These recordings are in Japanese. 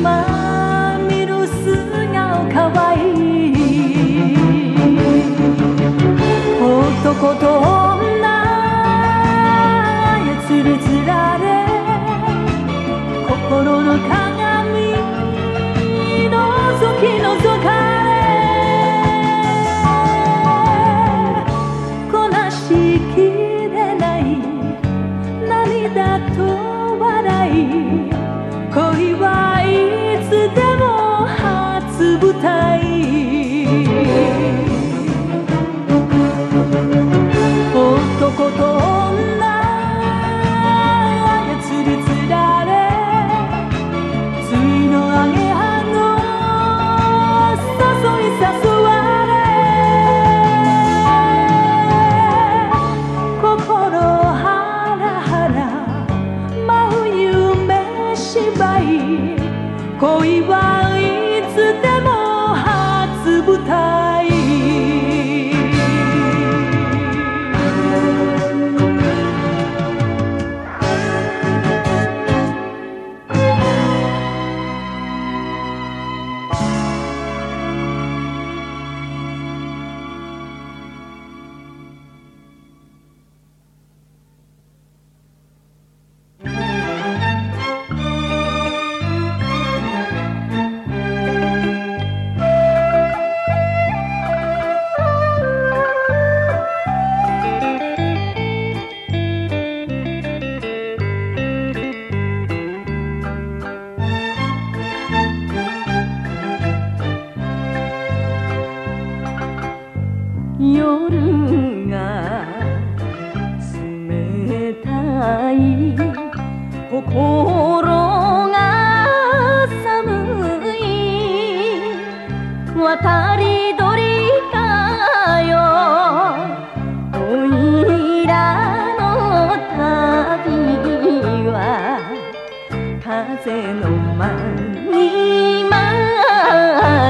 amar. 舞台。男と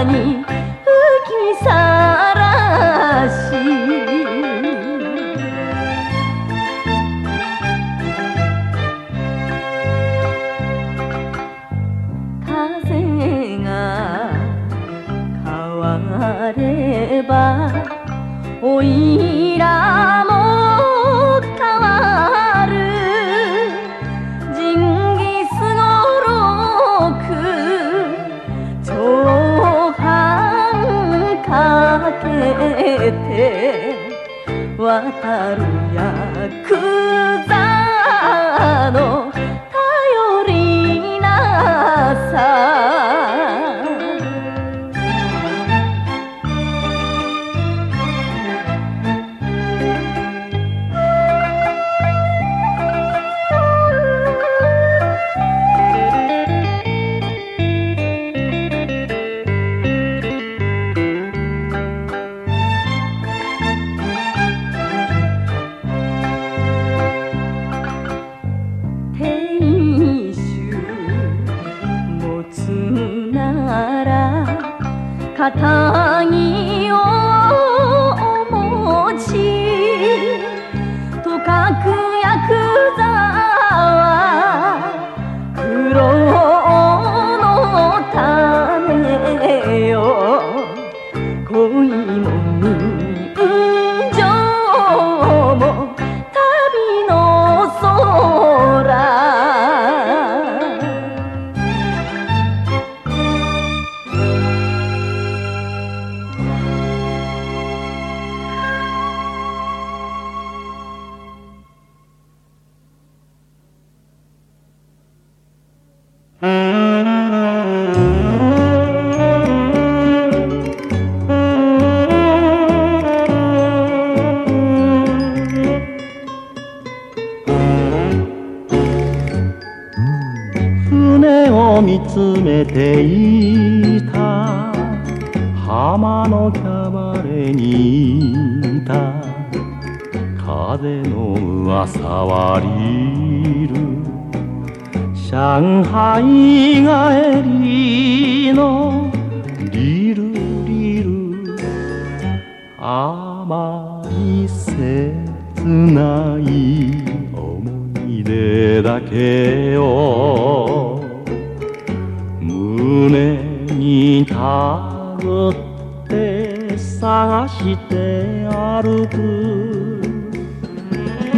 に浮きさ肩着をお持風の噂はリール。上海帰りのリルリル。甘い切ない思い出だけを。胸にたぐって探して歩く。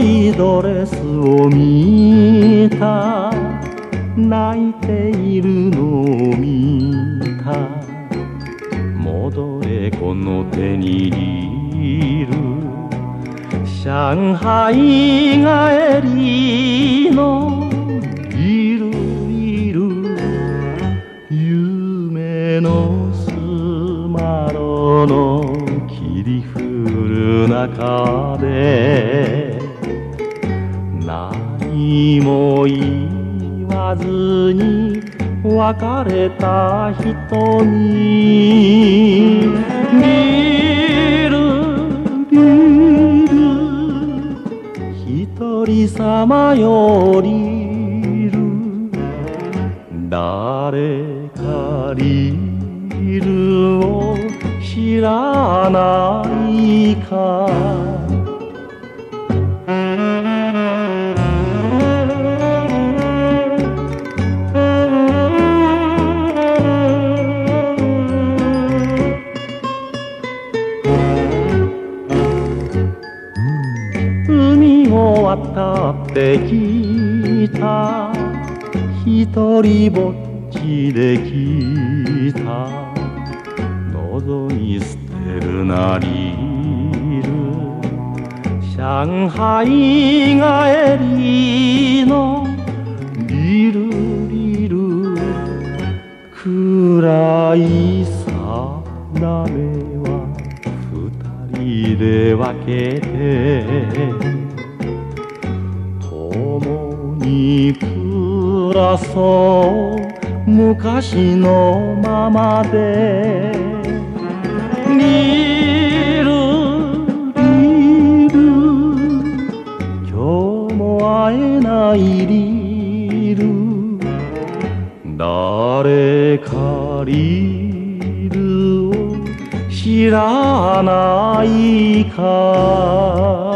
いドレスを見た。泣いているのを見た。戻れこの手にいる上海帰りのいるいる夢のスマロの霧降る中で何も言わずに別れた人に見る見る一人様よりる。誰かリルを知らないか。ってきた。一人ぼっちで来た。喉に捨てるなりる。上海帰りのリルリル。暗い定めは二人で分けそう昔のままで。リルリル今日も会えないリール誰かリールを知らないか。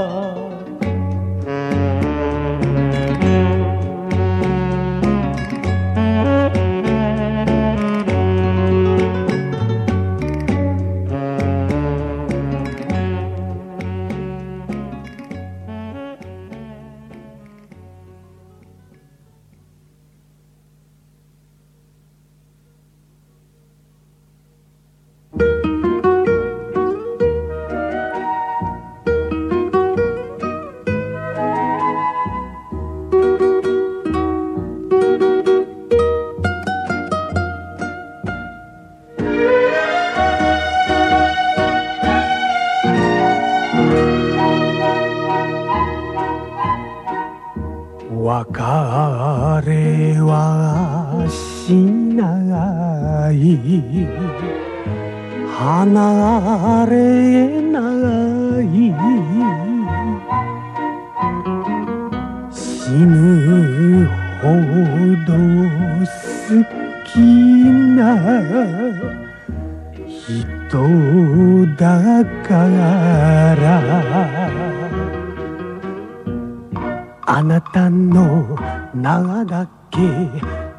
あなたの名だけ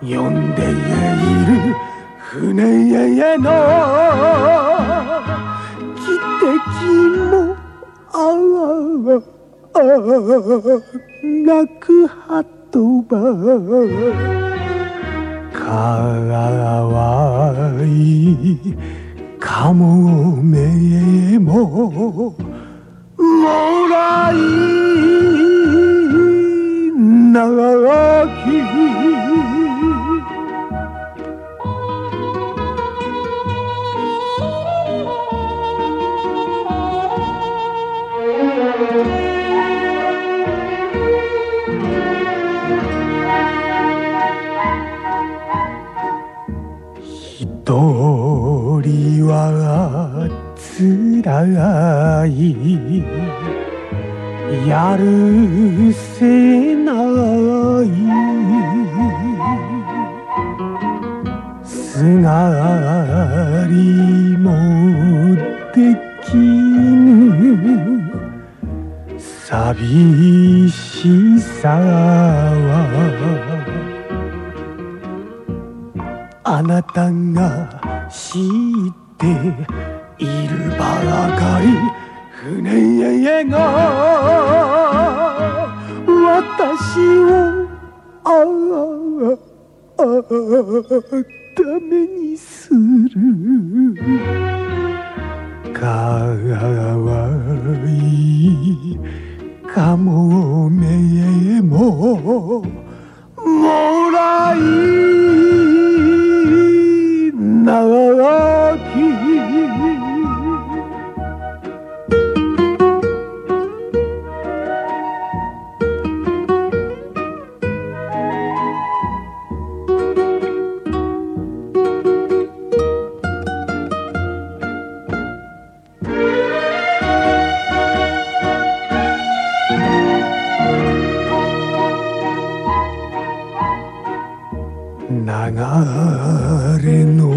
呼んでいる船への汽笛もああ泣く鳩場かわいいかもめももらい長き。一人はつらい。やるせないすがりもできぬ寂しさはあなたが知っているばかり船が私をああダメにする。かわいいかもめももらい長き流れの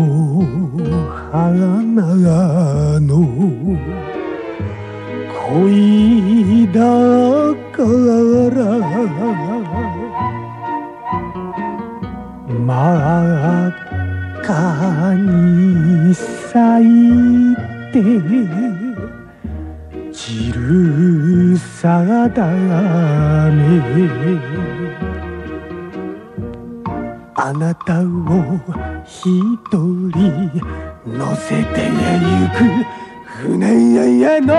花の恋だから真っ赤に咲いて散るさだめあなたを一人乗せてゆく船への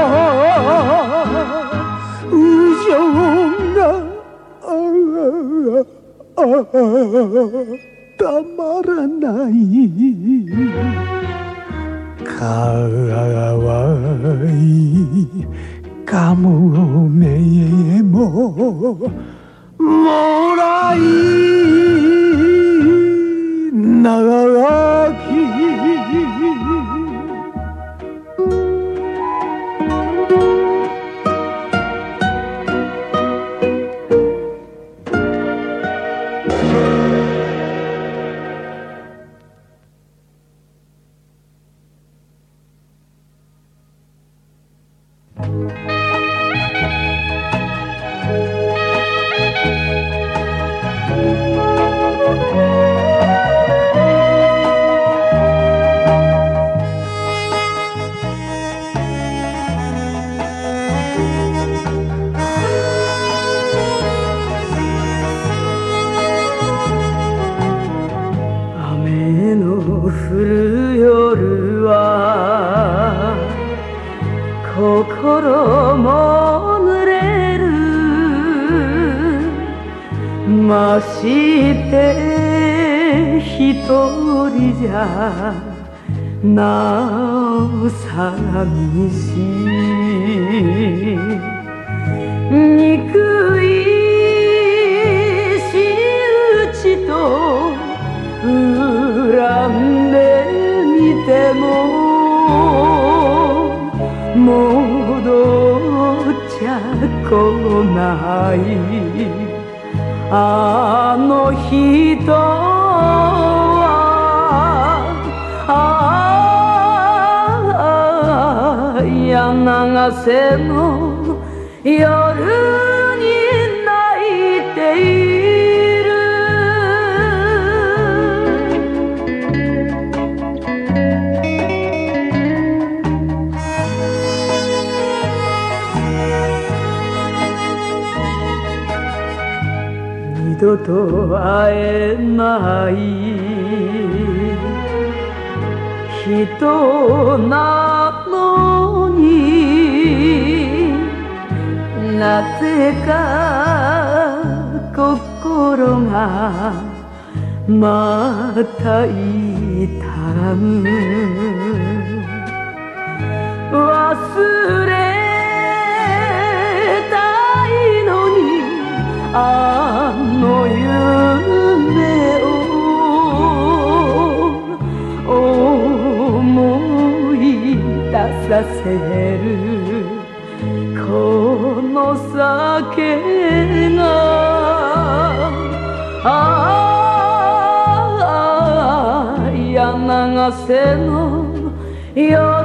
無情がたまらないかわいいかもめももらい長き。でも戻っちゃ来ない。あの人はああ柳瀬の夜度と会えない。人なのになぜか心がまた痛む。忘れあの夢を思い出させるこの酒がああ柳瀬の夜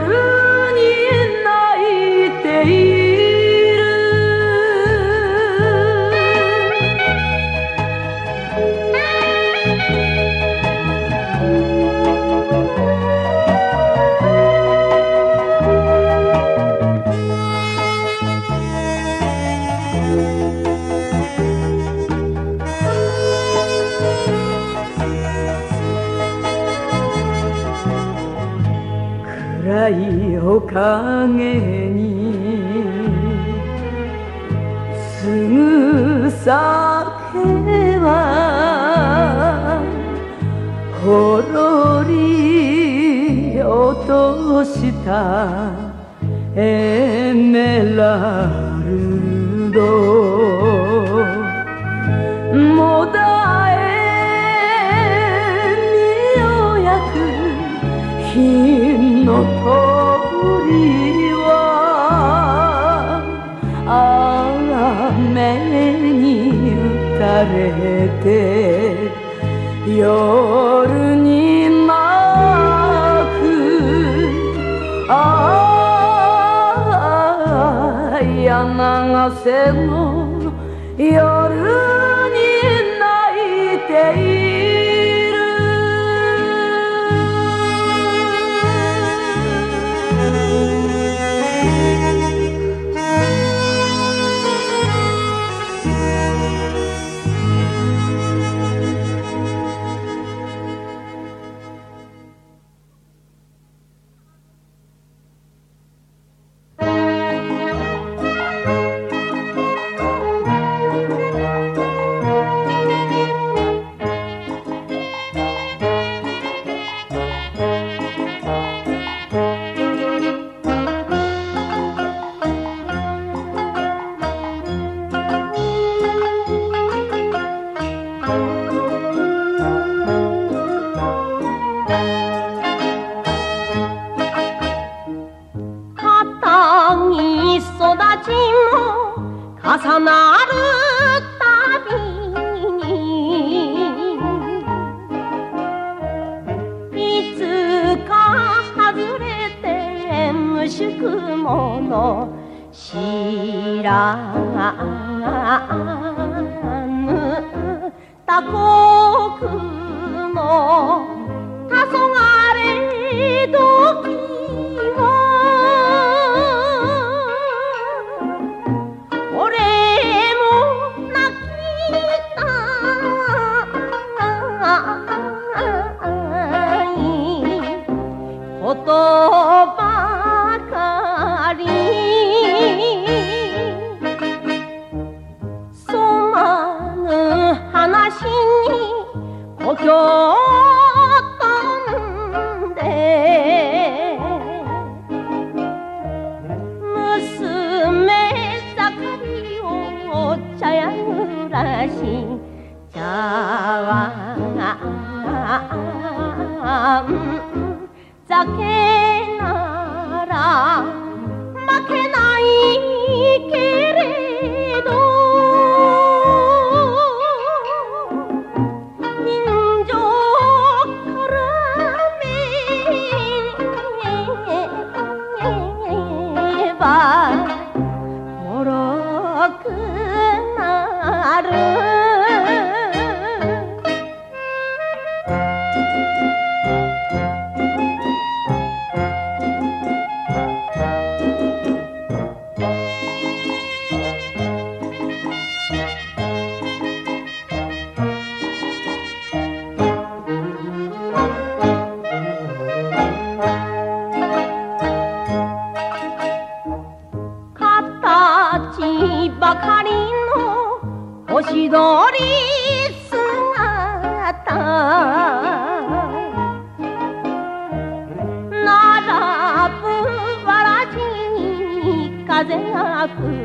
影にすぐ酒はほろり落としたエメラルド。て夜に泣くああ柳瀬の夜。かりのおしり姿ならぶばらじに風が吹く。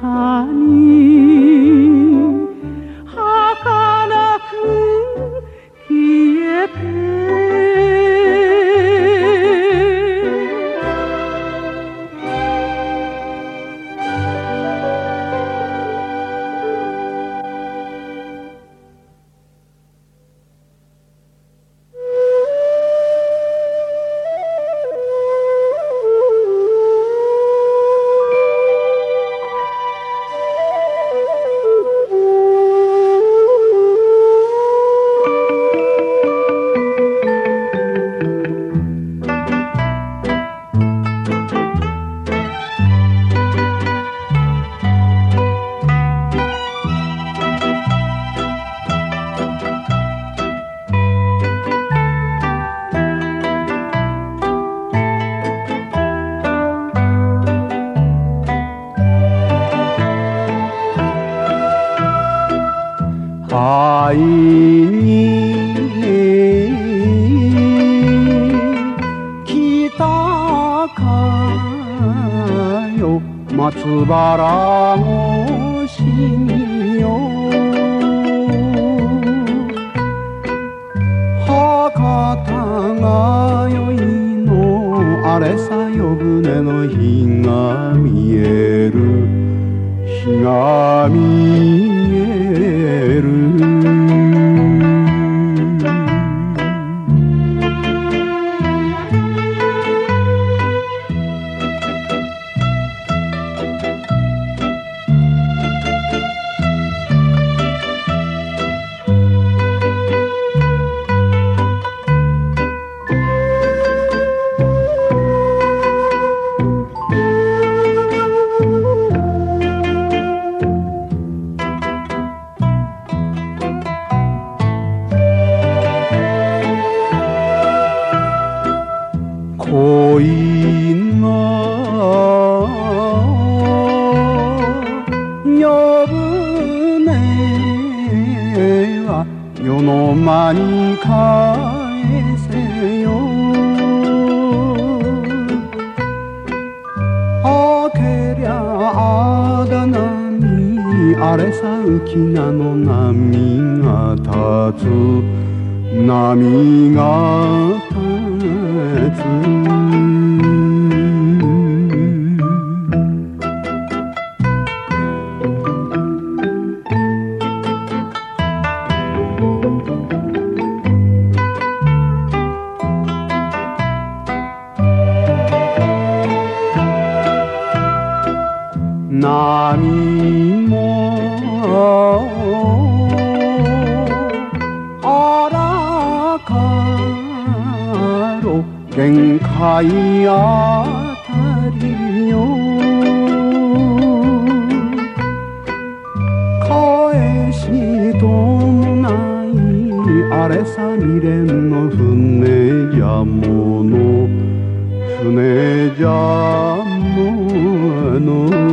看。松原のしによ。博多が宵のあれさ夜船の日が見える。日が見え世の間に返せよ。あけりゃあだ波あれさ浮き名の波が立つ。波が立つ。限界あたりよ。返しとないあれさ未練の船じゃもの船じゃもの。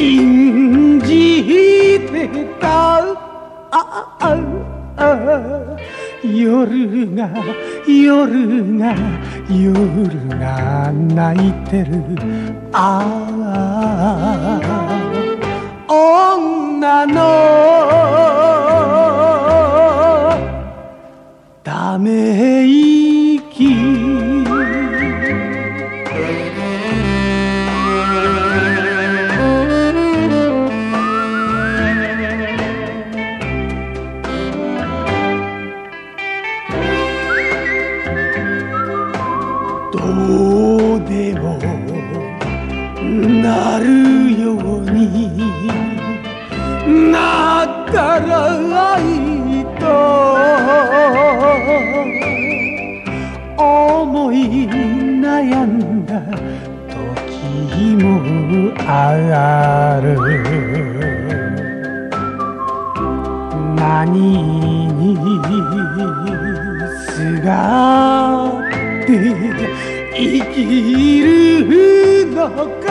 信じてた。あああ。夜が夜が夜が泣いてる。ああ。女の。ため息悩んだ時もある。何にすがって生きるのか。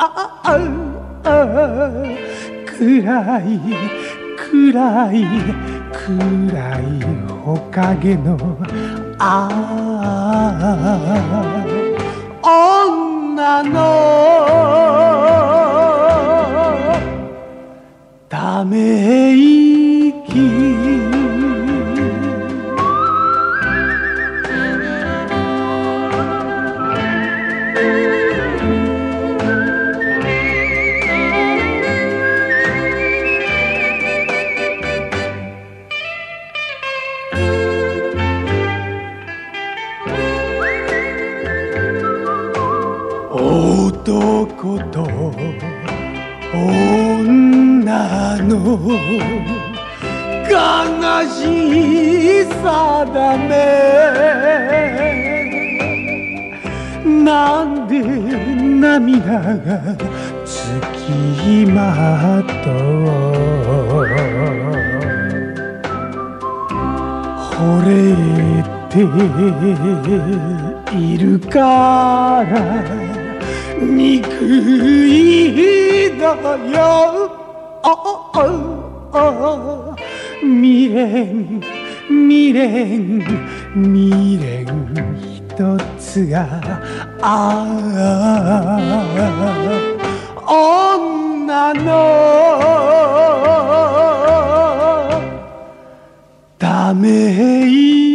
あああ暗い暗い暗い木陰のああ女のため息。悲しさだね。なんで涙がつきまと惚れているから憎いだよ。ああ。未練未練未練一つがああ女のため息